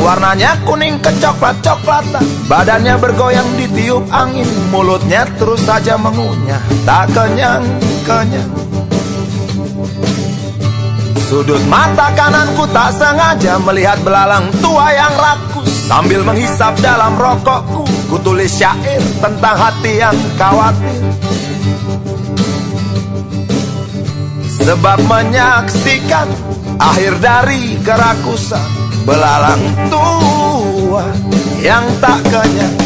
Warnanya kuning kecoklat-coklatan Badannya bergoyang ditiup angin Mulutnya terus saja mengunyah. Tak kenyang-kenyang Sudut mata kananku tak sengaja Melihat belalang tua yang rakus. Sambil menghisap dalam rokokku Ku tulis syair tentang hati yang khawatir. Sebab menyaksikan akhir dari kerakusan belalang tua yang tak kenyang.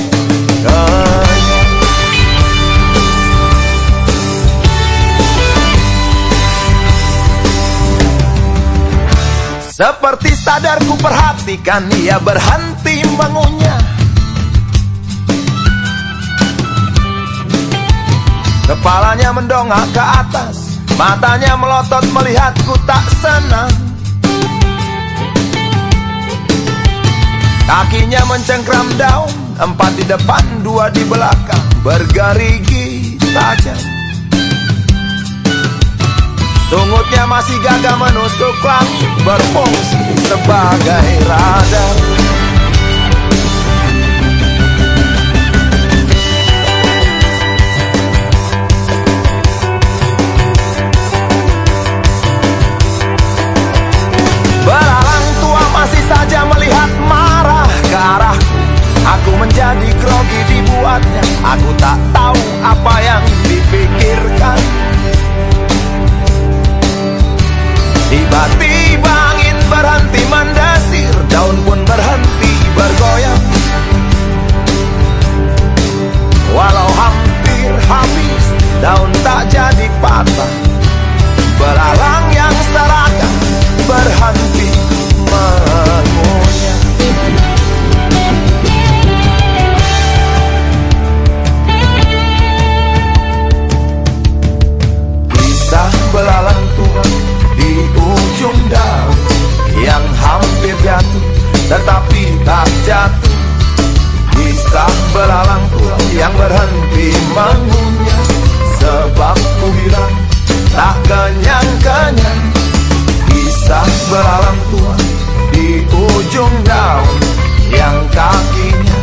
Seperti sadarku perhatikan ia berhenti mengunyah. Kepalanya mendongak ke atas Matanya melotot melihatku tak senang Kakinya mencengkram daun Empat di depan, dua di belakang. Bergerigi tajam. Sungutnya masih gagah menusuk langit Berfungsi sebagai radar Aku tak tahu apa yang dipikirkan tetapi tak jatuh Kisah belalang yang berhenti mengunyah Sebab ku bilang tak kenyang-kenyang Kisah belalang tua di ujung daun Yang kakinya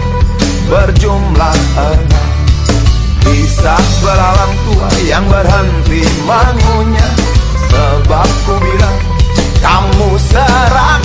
berjumlah enam Kisah belalang tua yang berhenti mengunyah Sebab ku bilang kamu serakah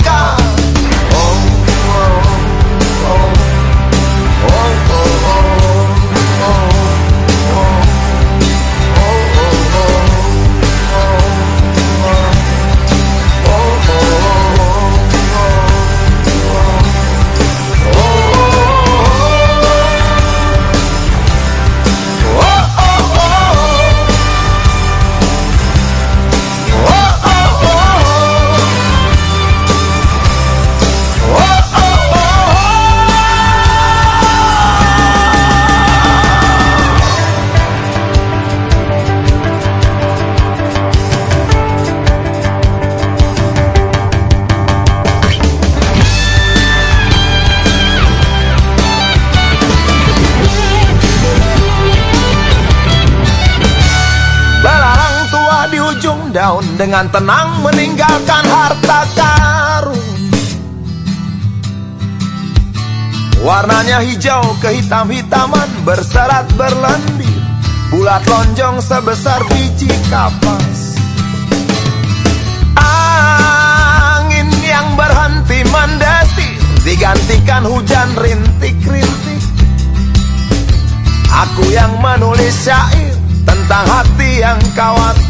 daun dengan tenang meninggalkan harta karun. Warnanya hijau kehitam-hitaman berserat berlendir. Bulat lonjong sebesar biji kapas Angin yang berhenti mendesir Digantikan hujan rintik-rintik. Aku yang menulis syair tentang hati yang khawatir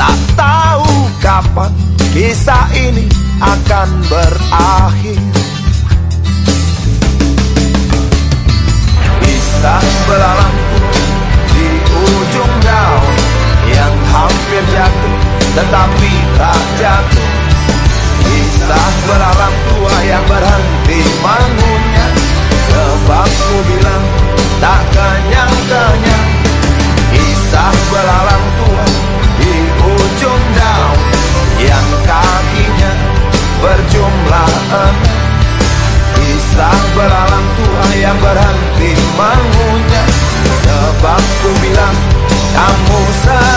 Tak tahu kapan kisah ini akan berakhir. Kisah belalang di ujung daun Yang hampir jatuh tetapi tak jatuh. Kisah belalang tua yang berhenti mengunyah. Sebab ku bilang kamu serang